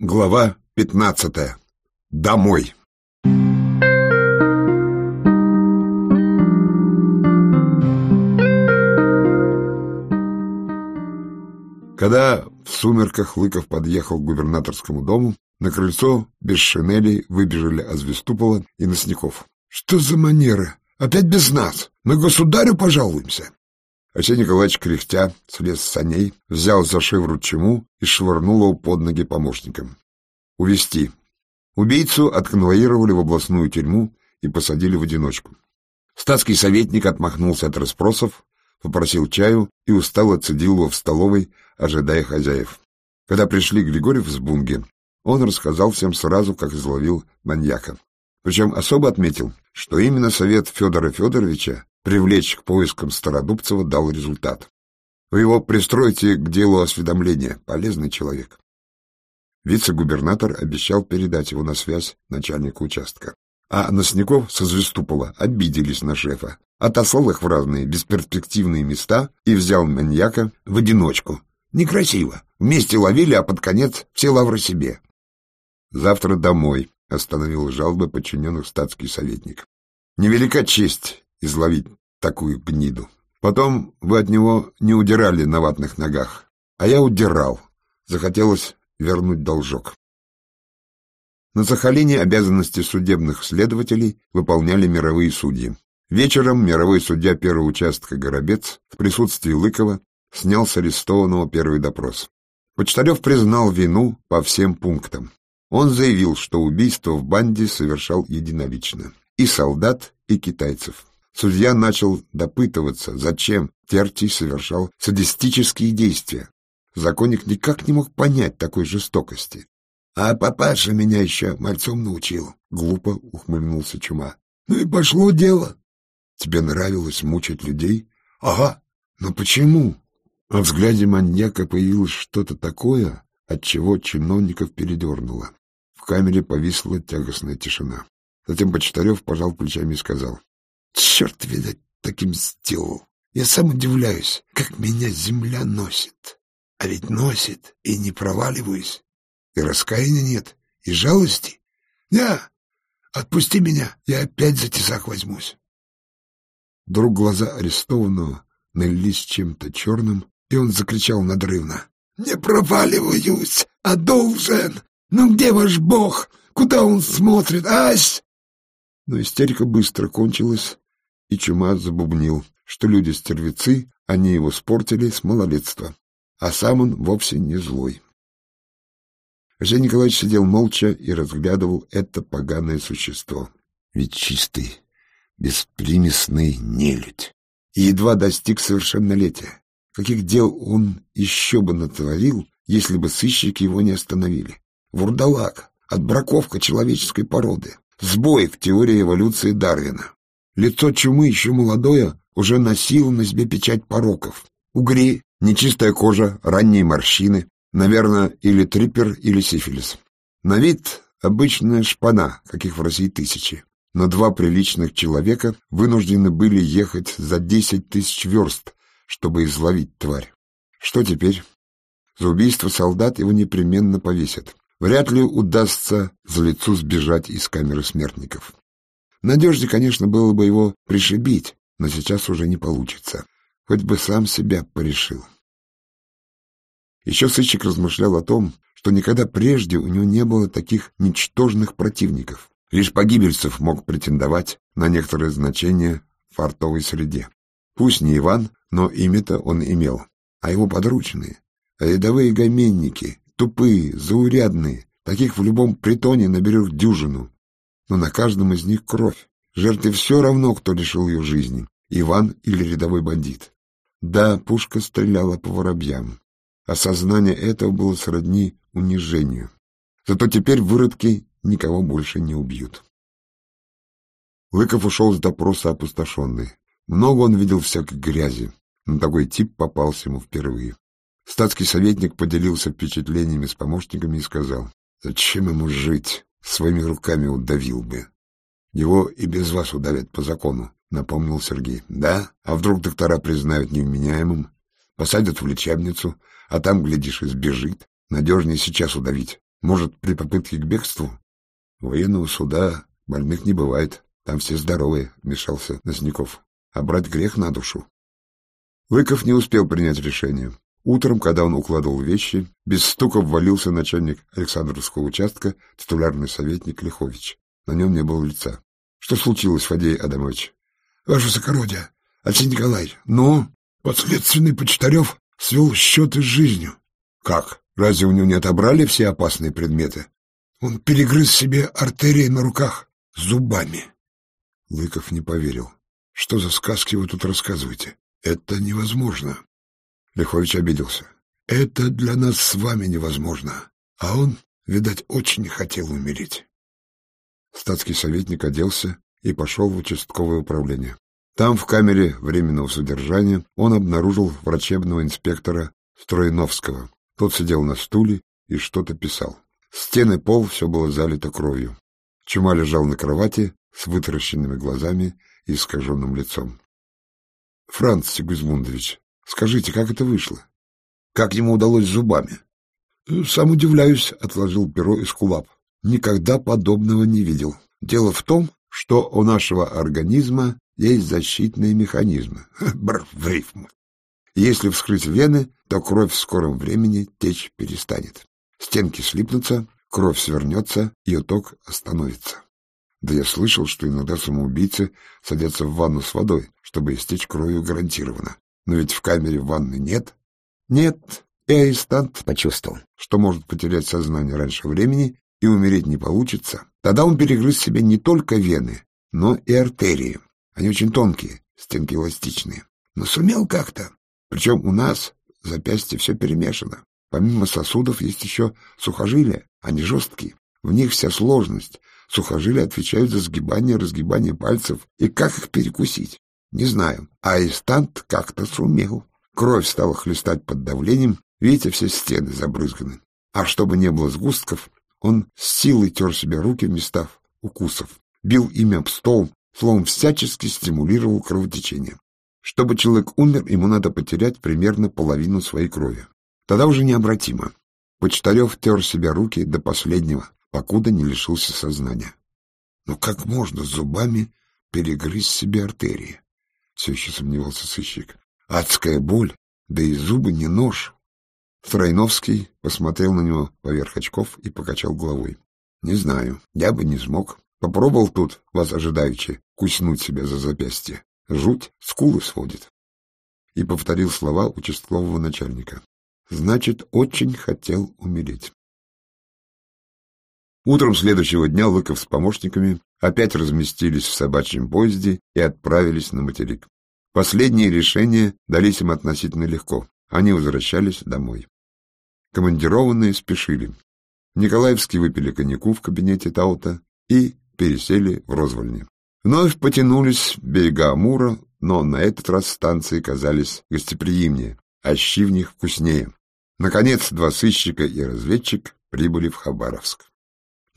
Глава пятнадцатая. Домой. Когда в сумерках Лыков подъехал к губернаторскому дому, на крыльцо без шинелей выбежали Азвеступола и Носников. — Что за манера? Опять без нас? Мы государю пожалуемся. Арсений Николаевич, кряхтя, слез с саней, взял за шиворот чему и швырнул его под ноги помощникам. Увести. Убийцу отконвоировали в областную тюрьму и посадили в одиночку. Статский советник отмахнулся от расспросов, попросил чаю и устало цедил его в столовой, ожидая хозяев. Когда пришли Григорьев с Бунги, он рассказал всем сразу, как изловил маньяка. Причем особо отметил, что именно совет Федора Федоровича привлечь к поискам Стародубцева дал результат. Вы его пристройте к делу осведомления, полезный человек. Вице-губернатор обещал передать его на связь начальнику участка. А Носняков со Звездупола обиделись на шефа, отослал их в разные бесперспективные места и взял маньяка в одиночку. Некрасиво. Вместе ловили, а под конец все лавры себе. Завтра домой, — остановил жалобы подчиненных статский советник. Невелика честь изловить такую гниду. Потом вы от него не удирали на ватных ногах, а я удирал. Захотелось вернуть должок. На Сахалине обязанности судебных следователей выполняли мировые судьи. Вечером мировой судья первого участка Горобец в присутствии Лыкова снял с арестованного первый допрос. Почтарев признал вину по всем пунктам. Он заявил, что убийство в банде совершал единолично. И солдат, и китайцев. Судья начал допытываться, зачем Тертий совершал садистические действия. Законник никак не мог понять такой жестокости. — А папаша меня еще мальцом научил, — глупо ухмыльнулся Чума. — Ну и пошло дело. — Тебе нравилось мучить людей? — Ага. Но почему? Во взгляде маньяка появилось что-то такое, от чего чиновников передернуло. В камере повисла тягостная тишина. Затем Почтарев пожал плечами и сказал. — Черт, видать, таким сделал. Я сам удивляюсь, как меня земля носит. А ведь носит, и не проваливаюсь. И раскаяния нет, и жалости. Да, отпусти меня, я опять за тесак возьмусь. Вдруг глаза арестованного налились чем-то черным, и он закричал надрывно. — Не проваливаюсь, а должен! Ну где ваш бог? Куда он смотрит, ась? Но истерика быстро кончилась, и Чума забубнил, что люди-стервецы, они его спортили с малолетства, а сам он вовсе не злой. Арсений Николаевич сидел молча и разглядывал это поганое существо. Ведь чистый, беспримесный нелюдь. И едва достиг совершеннолетия. Каких дел он еще бы натворил, если бы сыщики его не остановили? Вурдалак, отбраковка человеческой породы, сбой в теории эволюции Дарвина. Лицо чумы еще молодое уже носило на себе печать пороков. Угри, нечистая кожа, ранние морщины, наверное, или трипер, или сифилис. На вид обычная шпана, каких в России тысячи. Но два приличных человека вынуждены были ехать за десять тысяч верст, чтобы изловить тварь. Что теперь? За убийство солдат его непременно повесят. Вряд ли удастся за лицу сбежать из камеры смертников. Надежде, конечно, было бы его пришибить, но сейчас уже не получится. Хоть бы сам себя порешил. Еще сыщик размышлял о том, что никогда прежде у него не было таких ничтожных противников. Лишь погибельцев мог претендовать на некоторое значение в фартовой среде. Пусть не Иван, но имя-то он имел. А его подручные, рядовые гоменники, Тупые, заурядные. Таких в любом притоне наберешь дюжину. Но на каждом из них кровь. Жертве все равно, кто лишил ее жизни. Иван или рядовой бандит. Да, пушка стреляла по воробьям. Осознание этого было сродни унижению. Зато теперь выродки никого больше не убьют. Лыков ушел с допроса опустошенный. Много он видел всякой грязи, но такой тип попался ему впервые. Статский советник поделился впечатлениями с помощниками и сказал, «Зачем ему жить? Своими руками удавил бы». «Его и без вас удавят по закону», — напомнил Сергей. «Да? А вдруг доктора признают невменяемым? Посадят в лечебницу, а там, глядишь, и сбежит. Надежнее сейчас удавить. Может, при попытке к бегству? Военного суда больных не бывает. Там все здоровые, — вмешался Носняков. А брать грех на душу. Лыков не успел принять решение. Утром, когда он укладывал вещи, без стука ввалился начальник Александровского участка, титулярный советник Лихович. На нем не было лица. — Что случилось, Фадей Адамович? — Ваше высокородие, Алексей Николаевич, ну, подследственный Почтарев свел счеты с жизнью. — Как? Разве у него не отобрали все опасные предметы? Он перегрыз себе артерии на руках зубами. Лыков не поверил. — Что за сказки вы тут рассказываете? Это невозможно. Лихович обиделся. Это для нас с вами невозможно. А он, видать, очень хотел умереть. Статский советник оделся и пошел в участковое управление. Там, в камере временного содержания, он обнаружил врачебного инспектора Стройновского. Тот сидел на стуле и что-то писал. Стены пол все было залито кровью. Чума лежал на кровати с вытаращенными глазами и искаженным лицом. — Франц Сигизмундович, скажите, как это вышло? Как ему удалось зубами? — Сам удивляюсь, — отложил перо из кулап. Никогда подобного не видел. Дело в том, что у нашего организма есть защитные механизмы. Бр, в рифму. Если вскрыть вены, то кровь в скором времени течь перестанет. Стенки слипнутся, кровь свернется, и уток остановится. Да я слышал, что иногда самоубийцы садятся в ванну с водой, чтобы истечь кровью гарантированно. Но ведь в камере ванны нет. Нет, и арестант почувствовал, что может потерять сознание раньше времени и умереть не получится. Тогда он перегрыз себе не только вены, но и артерии. Они очень тонкие, стенки эластичные. Но сумел как-то. Причем у нас в запястье все перемешано. Помимо сосудов есть еще сухожилия, они жесткие. В них вся сложность. Сухожилия отвечают за сгибание и разгибание пальцев. И как их перекусить? Не знаю. А арестант как-то сумел. Кровь стала хлестать под давлением. Видите, все стены забрызганы. А чтобы не было сгустков, он с силой тер себе руки в местах укусов, бил ими об стол, словом, всячески стимулировал кровотечение. Чтобы человек умер, ему надо потерять примерно половину своей крови. Тогда уже необратимо. Почтарев тер себе руки до последнего, покуда не лишился сознания. Но как можно зубами перегрызть себе артерии? Все еще сомневался сыщик. Адская боль, да и зубы не нож. Стройновский посмотрел на него поверх очков и покачал головой. — Не знаю, я бы не смог. Попробовал тут, вас ожидаючи, куснуть себя за запястье. Жуть, скулы сводит. И повторил слова участкового начальника. Значит, очень хотел умереть. Утром следующего дня Лыков с помощниками опять разместились в собачьем поезде и отправились на материк. Последние решения дались им относительно легко. Они возвращались домой. Командированные спешили. Николаевские выпили коньяку в кабинете Таута и пересели в Розвольне. Вновь потянулись берега Амура, но на этот раз станции казались гостеприимнее, а щи в них вкуснее. Наконец, два сыщика и разведчик прибыли в Хабаровск.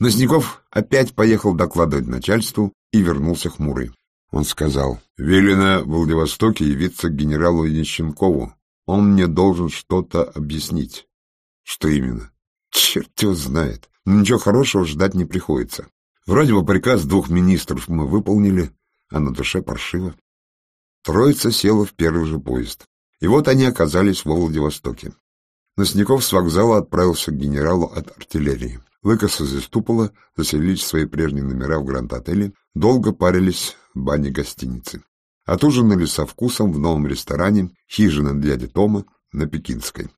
Носняков опять поехал докладывать начальству и вернулся хмурый. Он сказал, велено в Владивостоке явиться к генералу Ященкову. Он мне должен что-то объяснить. Что именно? Черт его знает. Но ничего хорошего ждать не приходится. Вроде бы приказ двух министров мы выполнили, а на душе паршиво. Троица села в первый же поезд. И вот они оказались во Владивостоке. Носняков с вокзала отправился к генералу от артиллерии. Лыкос из Иступола заселились в свои прежние номера в Гранд-отеле, долго парились в бане гостиницы. Отужинали со вкусом в новом ресторане «Хижина дяди Тома» на Пекинской.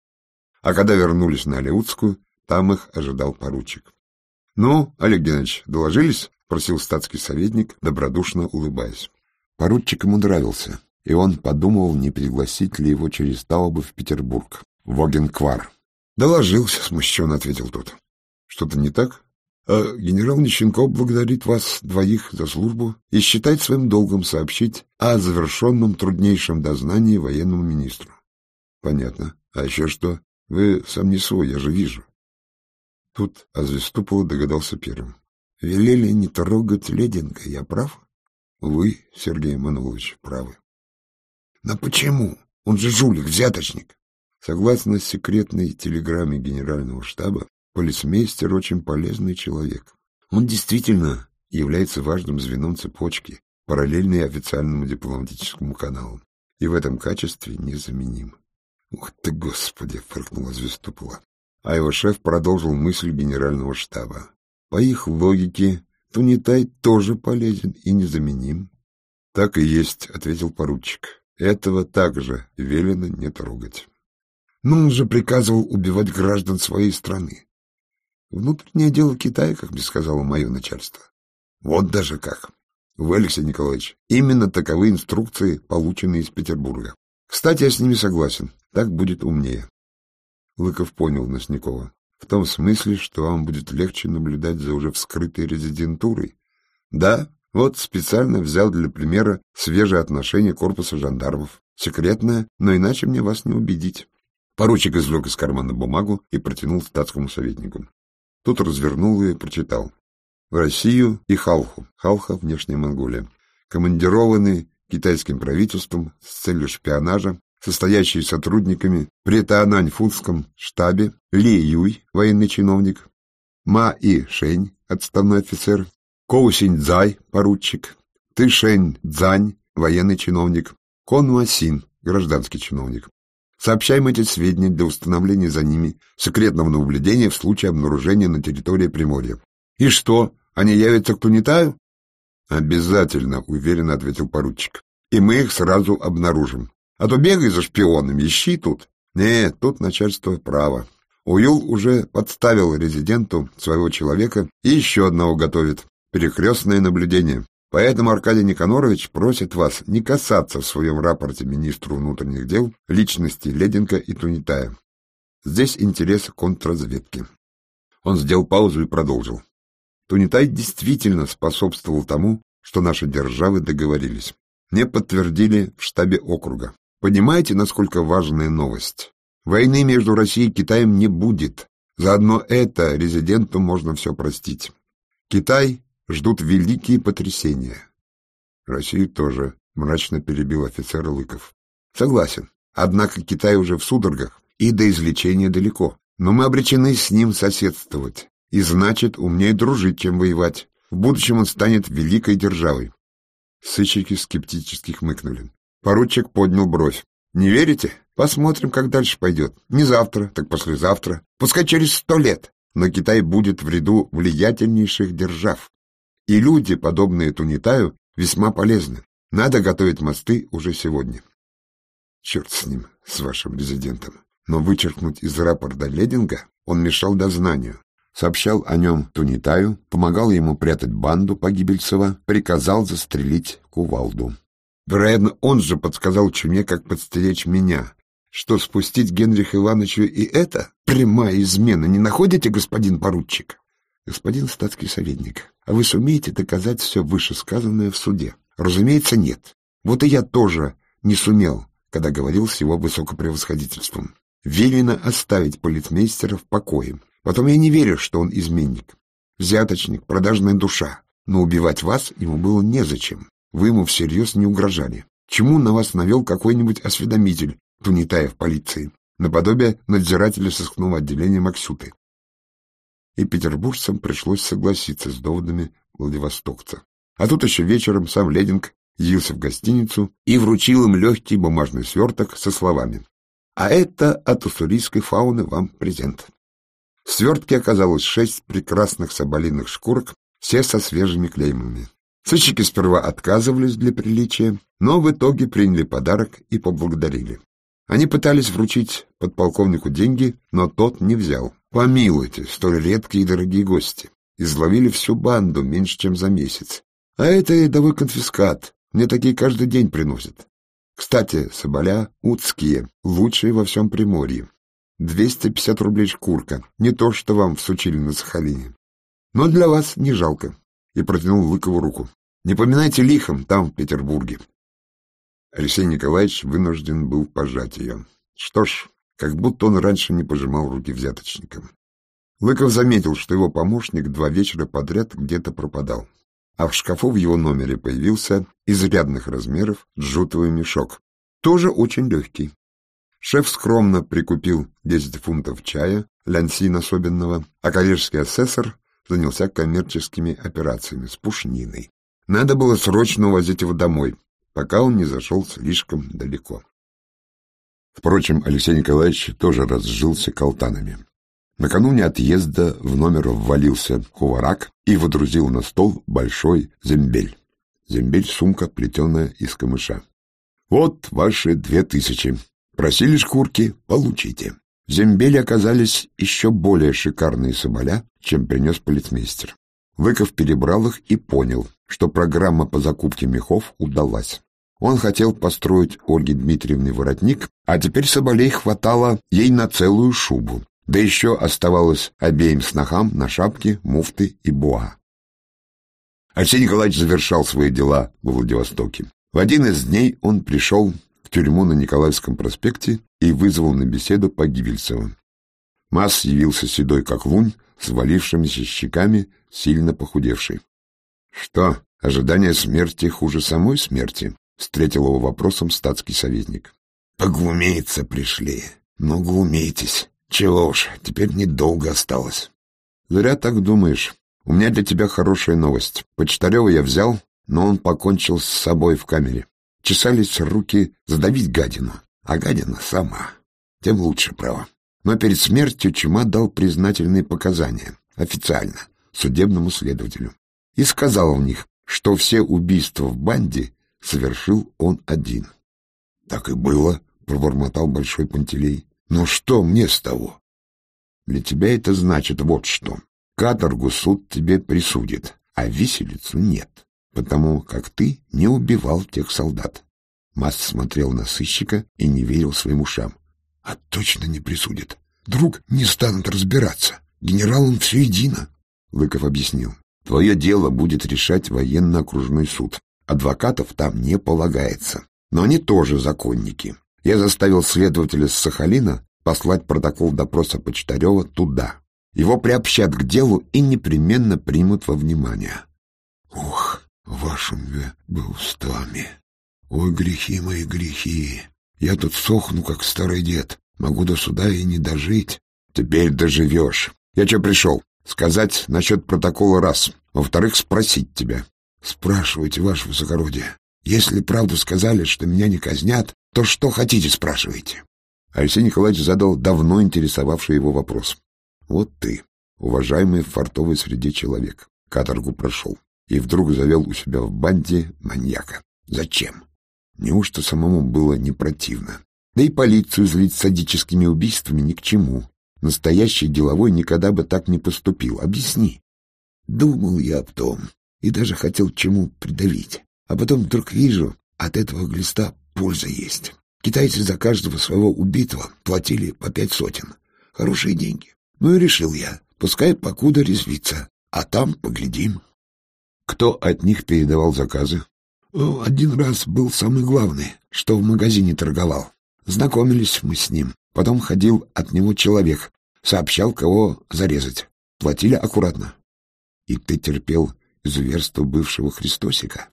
А когда вернулись на Алеутскую, там их ожидал поручик. — Ну, Олег Геннадьевич, доложились? — просил статский советник, добродушно улыбаясь. Поручик ему нравился, и он подумал, не пригласить ли его через Таубы в Петербург, в Огенквар. — Доложился, — смущенно ответил тот. — Что-то не так? А генерал Нищенков благодарит вас двоих за службу и считает своим долгом сообщить о завершенном труднейшем дознании военному министру. — Понятно. А еще что? Вы сам не свой, я же вижу. Тут Азвеступола догадался первым. Велели не трогать Леденко, я прав? Вы, Сергей Манолович, правы. Но почему? Он же жулик, взяточник. Согласно секретной телеграмме генерального штаба, полисмейстер очень полезный человек. Он действительно является важным звеном цепочки, параллельной официальному дипломатическому каналу, и в этом качестве незаменим. «Ух ты, Господи!» — фыркнула Звездупола. А его шеф продолжил мысль генерального штаба. По их логике, Тунитай тоже полезен и незаменим. — Так и есть, — ответил поручик. — Этого также велено не трогать. Но он же приказывал убивать граждан своей страны. Внутреннее дело Китая, как мне сказало мое начальство. Вот даже как. Вы, Алексей Николаевич, именно таковы инструкции, полученные из Петербурга. Кстати, я с ними согласен. Так будет умнее. Лыков понял Носникова. В том смысле, что вам будет легче наблюдать за уже вскрытой резидентурой. Да, вот специально взял для примера свежее отношение корпуса жандармов. Секретное, но иначе мне вас не убедить. Поручик извлек из кармана бумагу и протянул статскому советнику. Тот развернул и прочитал. В Россию и Халху. Халха — внешняя Монголия. Командированы китайским правительством с целью шпионажа состоящие сотрудниками при Таанань-Фудском штабе Ли Юй, военный чиновник, Ма И Шень, отставной офицер, Коу Синь Цзай, поручик, Ты Шень Цзань, военный чиновник, Кон Ма Син, гражданский чиновник. Сообщаем эти сведения для установления за ними секретного наблюдения в случае обнаружения на территории Приморья. И что, они явятся к Тунитаю? Обязательно, уверенно ответил поручик. И мы их сразу обнаружим. А то бегай за шпионами, ищи тут. Нет, тут начальство право. Уюл уже подставил резиденту своего человека и еще одного готовит. Перекрестное наблюдение. Поэтому Аркадий Никонорович просит вас не касаться в своем рапорте министру внутренних дел личности Леденко и Тунитая. Здесь интерес контрразведки. Он сделал паузу и продолжил. Тунитай действительно способствовал тому, что наши державы договорились. Мне подтвердили в штабе округа. Понимаете, насколько важная новость? Войны между Россией и Китаем не будет. Заодно это резиденту можно все простить. Китай ждут великие потрясения. Россию тоже, мрачно перебил офицер Лыков. Согласен. Однако Китай уже в судорогах, и до излечения далеко. Но мы обречены с ним соседствовать. И значит, умнее дружить, чем воевать. В будущем он станет великой державой. Сыщики скептически хмыкнули. Поручик поднял бровь. «Не верите? Посмотрим, как дальше пойдет. Не завтра, так послезавтра. Пускай через сто лет. Но Китай будет в ряду влиятельнейших держав. И люди, подобные Тунитаю, весьма полезны. Надо готовить мосты уже сегодня». Черт с ним, с вашим резидентом. Но вычеркнуть из рапорта Лединга он мешал дознанию. Сообщал о нем Тунитаю, помогал ему прятать банду Погибельцева, приказал застрелить кувалду. Вероятно, он же подсказал Чуме, как подстеречь меня. Что, спустить Генрих Ивановичу и это? Прямая измена, не находите, господин поручик? Господин статский советник, а вы сумеете доказать все вышесказанное в суде? Разумеется, нет. Вот и я тоже не сумел, когда говорил с его высокопревосходительством. Велено оставить полицмейстера в покое. Потом я не верю, что он изменник. Взяточник, продажная душа. Но убивать вас ему было незачем. Вы ему всерьез не угрожали. Чему на вас навел какой-нибудь осведомитель, Тунитаев полиции, наподобие надзирателя сыскного отделения Максюты? И петербуржцам пришлось согласиться с доводами Владивостокца. А тут еще вечером сам Лединг явился в гостиницу и вручил им легкий бумажный сверток со словами «А это от уссурийской фауны вам презент». В свертке оказалось шесть прекрасных соболиных шкурок, все со свежими клеймами. Сыщики сперва отказывались для приличия, но в итоге приняли подарок и поблагодарили. Они пытались вручить подполковнику деньги, но тот не взял. Помилуйте, столь редкие и дорогие гости. Изловили всю банду меньше, чем за месяц. А это рядовой конфискат. Мне такие каждый день приносят. Кстати, соболя узкие, лучшие во всем Приморье. 250 рублей шкурка, не то, что вам всучили на Сахалине. Но для вас не жалко и протянул Лыкову руку. «Не поминайте лихом там, в Петербурге». Алексей Николаевич вынужден был пожать ее. Что ж, как будто он раньше не пожимал руки взяточникам. Лыков заметил, что его помощник два вечера подряд где-то пропадал, а в шкафу в его номере появился изрядных размеров джутовый мешок, тоже очень легкий. Шеф скромно прикупил 10 фунтов чая, лянсин особенного, а коллежский асессор занялся коммерческими операциями с пушниной. Надо было срочно увозить его домой, пока он не зашел слишком далеко. Впрочем, Алексей Николаевич тоже разжился колтанами. Накануне отъезда в номер ввалился куварак и водрузил на стол большой зембель. Зембель — сумка, плетеная из камыша. «Вот ваши две тысячи. Просили шкурки — получите». В зембеле оказались еще более шикарные соболя, чем принес полицмейстер. Лыков перебрал их и понял, что программа по закупке мехов удалась. Он хотел построить Ольге Дмитриевне воротник, а теперь соболей хватало ей на целую шубу, да еще оставалось обеим снохам на шапки, муфты и буа. Арсений Николаевич завершал свои дела во Владивостоке. В один из дней он пришел в тюрьму на Николаевском проспекте и вызвал на беседу Погибельцева. Масс явился седой, как лунь, с валившимися щеками, сильно похудевший. — Что, ожидание смерти хуже самой смерти? — встретил его вопросом статский советник. — Поглумеется пришли. Ну, глумейтесь. Чего уж, теперь недолго осталось. — Зря так думаешь. У меня для тебя хорошая новость. Почтарева я взял, но он покончил с собой в камере. Чесались руки задавить гадину, а гадина сама. Тем лучше, право. Но перед смертью Чума дал признательные показания, официально, судебному следователю. И сказал в них, что все убийства в банде совершил он один. — Так и было, — пробормотал Большой Пантелей. — Но что мне с того? — Для тебя это значит вот что. Каторгу суд тебе присудит, а виселицу нет, потому как ты не убивал тех солдат. Маст смотрел на сыщика и не верил своим ушам. — А точно не присудит. Друг не станут разбираться. Генералам все едино. Лыков объяснил. Твое дело будет решать военно-окружной суд. Адвокатов там не полагается. Но они тоже законники. Я заставил следователя с Сахалина послать протокол допроса Почтарева туда. Его приобщат к делу и непременно примут во внимание. Ох, вашим бы устами. Ой, грехи мои, грехи. Я тут сохну, как старый дед. Могу до суда и не дожить. Теперь доживешь. Я что пришел? Сказать насчет протокола раз. Во-вторых, спросить тебя. Спрашивайте, ваше высокородие. Если правду сказали, что меня не казнят, то что хотите, спрашивайте. Алексей Николаевич задал давно интересовавший его вопрос. Вот ты, уважаемый в фартовой среде человек, каторгу прошел и вдруг завел у себя в банде маньяка. Зачем? Неужто самому было не противно? Да и полицию злить садическими убийствами ни к чему. Настоящий деловой никогда бы так не поступил. Объясни. Думал я об том и даже хотел чему придавить. А потом вдруг вижу, от этого глиста польза есть. Китайцы за каждого своего убитого платили по пять сотен. Хорошие деньги. Ну и решил я, пускай покуда резвится, а там поглядим. Кто от них передавал заказы? Один раз был самый главный, что в магазине торговал. Знакомились мы с ним. Потом ходил от него человек, сообщал, кого зарезать. Платили аккуратно. И ты терпел зверство бывшего Христосика?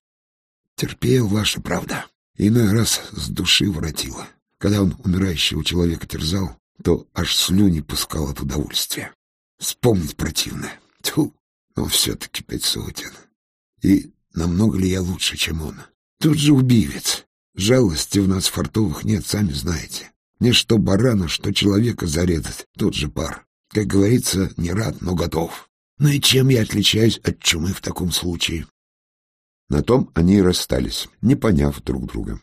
Терпел, ваша правда. Иной раз с души воротило. Когда он умирающего человека терзал, то аж слюни пускал от удовольствия. Вспомнить противно. Тьфу, но все-таки пять сотен. И намного ли я лучше, чем он? Тут же убивец. Жалости у нас фартовых нет, сами знаете. Мне что барана, что человека зарезать, тот же пар. Как говорится, не рад, но готов. Ну и чем я отличаюсь от чумы в таком случае? На том они и расстались, не поняв друг друга.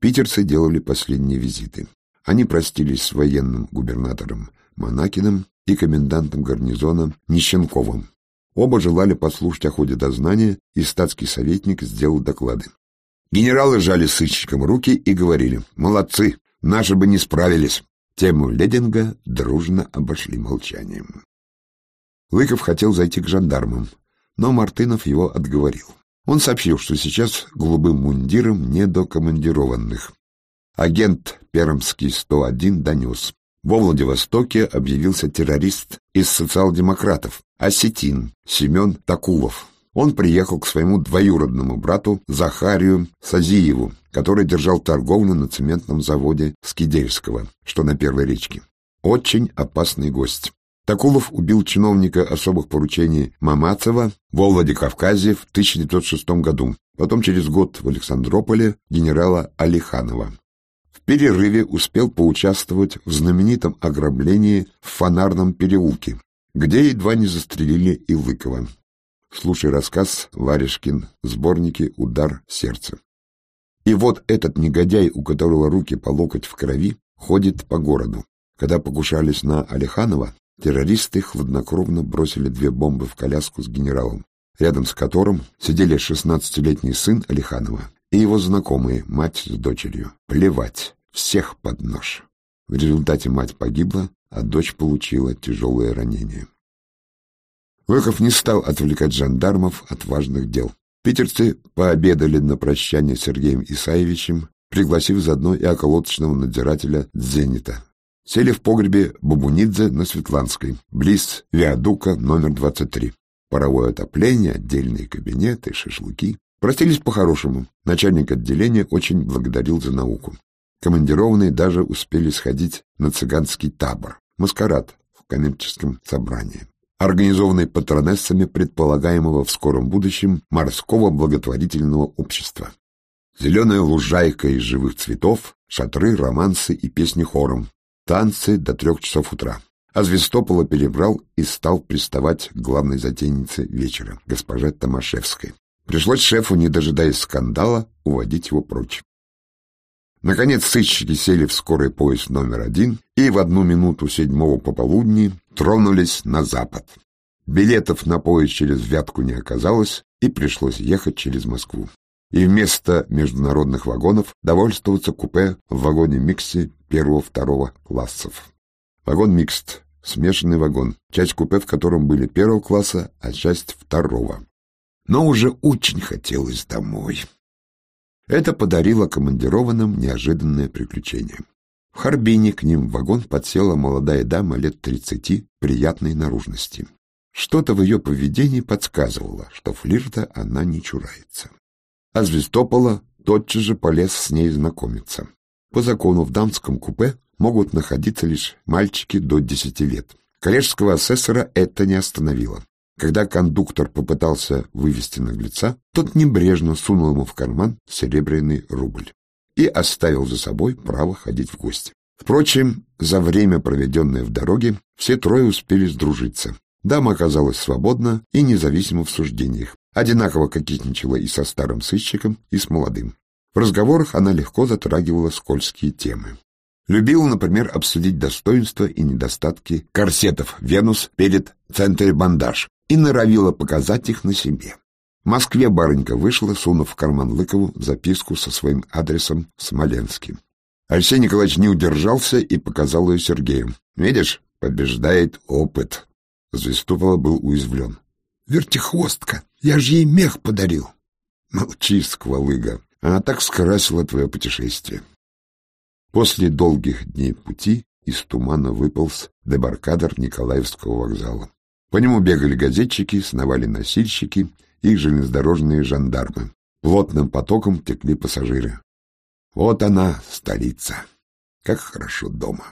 Питерцы делали последние визиты. Они простились с военным губернатором Монакиным и комендантом гарнизона Нищенковым. Оба желали послушать о ходе дознания, и статский советник сделал доклады. Генералы жали сыщикам руки и говорили «Молодцы, наши бы не справились». Тему Лединга дружно обошли молчанием. Лыков хотел зайти к жандармам, но Мартынов его отговорил. Он сообщил, что сейчас голубым мундиром не до командированных, Агент Пермский 101 донес. Во Владивостоке объявился террорист из социал-демократов, осетин Семен Такулов. он приехал к своему двоюродному брату Захарию Сазиеву, который держал торговлю на цементном заводе Скидельского, что на Первой речке. Очень опасный гость. Такулов убил чиновника особых поручений Мамацева во Владикавказе в 1906 году, потом через год в Александрополе генерала Алиханова. В перерыве успел поучаствовать в знаменитом ограблении в Фонарном переулке, где едва не застрелили Илыкова. Слушай рассказ Варежкин, сборники «Удар сердца». И вот этот негодяй, у которого руки по локоть в крови, ходит по городу. Когда покушались на Алиханова, террористы хладнокровно бросили две бомбы в коляску с генералом, рядом с которым сидели шестнадцатилетний сын Алиханова и его знакомые, мать с дочерью. Плевать, всех под нож. В результате мать погибла, а дочь получила тяжелое ранение. Лыков не стал отвлекать жандармов от важных дел. Питерцы пообедали на прощание с Сергеем Исаевичем, пригласив заодно и околоточного надзирателя Дзенита. Сели в погребе Бабунидзе на Светланской, близ виадука номер 23. Паровое отопление, отдельные кабинеты, шашлыки. Простились по-хорошему. Начальник отделения очень благодарил за науку. Командированные даже успели сходить на цыганский табор, маскарад в коммерческом собрании организованный патронессами предполагаемого в скором будущем морского благотворительного общества. Зеленая лужайка из живых цветов, шатры, романсы и песни хором, танцы до трех часов утра. А Звестопола перебрал и стал приставать к главной затейнице вечера, госпоже Томашевской. Пришлось шефу, не дожидаясь скандала, уводить его прочь. Наконец сыщики сели в скорый поезд номер один и в одну минуту седьмого пополудни тронулись на запад. Билетов на поезд через Вятку не оказалось, и пришлось ехать через Москву. И вместо международных вагонов довольствоваться купе в вагоне-миксе первого-второго классов. Вагон-микст — смешанный вагон, часть купе в котором были первого класса, а часть второго. Но уже очень хотелось домой. Это подарило командированным неожиданное приключение. В Харбине к ним в вагон подсела молодая дама лет тридцати, приятной наружности. Что-то в ее поведении подсказывало, что флирта она не чурается. А Звестопола тотчас же полез с ней знакомиться. По закону в дамском купе могут находиться лишь мальчики до десяти лет. Коллежского асессора это не остановило. Когда кондуктор попытался вывести наглеца, тот небрежно сунул ему в карман серебряный рубль и оставил за собой право ходить в гости. Впрочем, за время, проведенное в дороге, все трое успели сдружиться. Дама оказалась свободна и независима в суждениях, одинаково кокетничала и со старым сыщиком, и с молодым. В разговорах она легко затрагивала скользкие темы. Любила, например, обсудить достоинства и недостатки корсетов «Венус» перед «Центре бандаж», и норовила показать их на себе. В Москве барынька вышла, сунув в карман Лыкову записку со своим адресом Смоленским. Алексей Николаевич не удержался и показал ее Сергею. «Видишь, побеждает опыт». Звеступова был уязвлен. «Вертихвостка, я же ей мех подарил». «Молчи, сквалыга, она так скрасила твое путешествие». После долгих дней пути из тумана выполз дебаркадер Николаевского вокзала. По нему бегали газетчики, сновали носильщики и железнодорожные жандармы. Плотным потоком текли пассажиры. Вот она, столица. Как хорошо дома.